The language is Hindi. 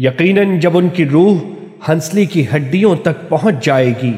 यकीनन जब उनकी रूह हंसली की हड्डियों तक पहुँच जाएगी।